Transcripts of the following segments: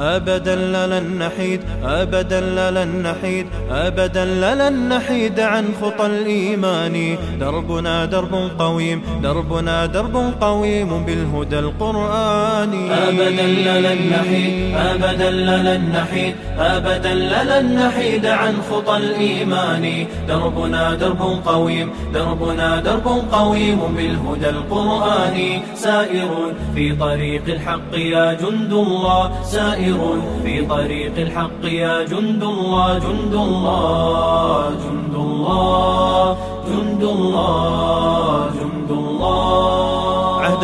أبدا لن نحيد أبدا لن نحيد أبدا لن نحيد عن خطى الإيمان. دربنا درب قويم دربنا درب قويم بالهدى القرآني أبدا لن نحيد أبدا لن نحيد أبدا لن نحيد عن خطى الإيمان. دربنا درب قويم دربنا درب قويم بالهدى القرآني سائر في طريق الحق يا جند الله سائر في طريق الحق يا جند الله جند الله.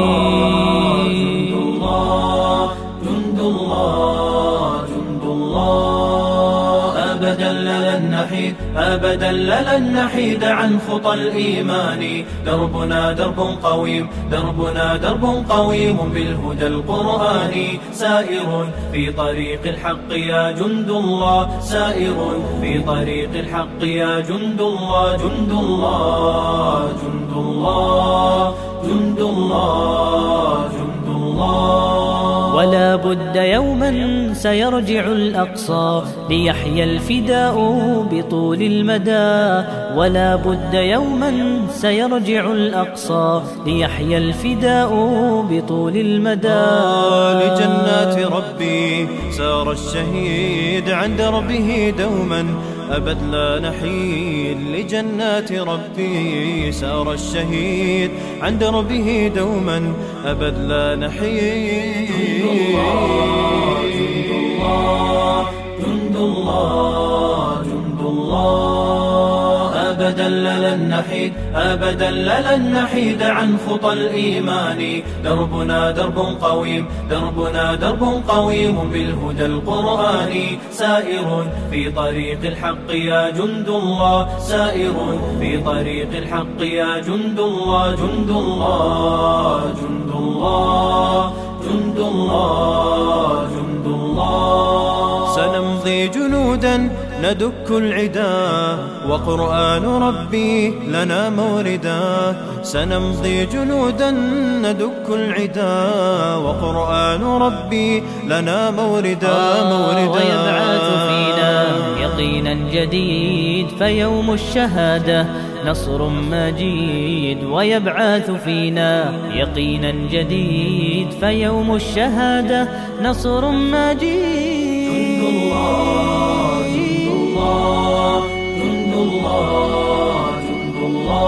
الله جند الله جند الله لن نحيد أبدا لن نحيد عن خطى الإيمان. دربنا درب قويم دربنا درب قويم بالهدى القرآني سائر في طريق الحق يا جند الله سائر في طريق الحق يا جند الله جند الله جند الله جند الله جند الله. بد يوما سيرجع الأقصى ليحيى الفداء بطول المدى. ولا بد يوما سيرجع الأقصى ليحيى الفداء بطول المدى. لجنات ربي سار الشهيد عن دربه دوما. أبد لا نحيد لجنات ربي سار الشهيد عن دربه دوما أبد لا نحيد لن نحيد أبدا لن نحيد عن خطى الإيمان. دربنا درب قويم دربنا درب قويم بالهدى القرآني سائر في طريق الحق يا جند الله سائر في طريق الحق يا جند الله جند الله جند الله جند الله جند الله. سنمضي جنودا ندك العدا وقرآن ربي لنا موردا. سنمضي جنودا ندك العدا وقرآن ربي لنا موردا. موردا ويبعث فينا يقينا جديد فيوم الشهادة نصر مجيد. ويبعث فينا يقينا جديد فيوم الشهادة نصر مجيد. جند الله جند الله.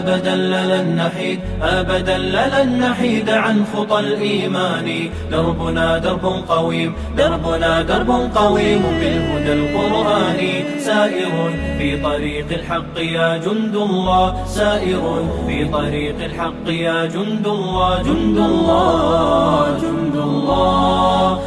أبدا لن نحيد أبدا لن نحيد عن خطى الإيمان. دربنا درب قويم دربنا درب قويم بالهدى القرآني سائر في طريق الحق يا جند الله. سائر في طريق الحق يا جند الله. جند الله جند الله.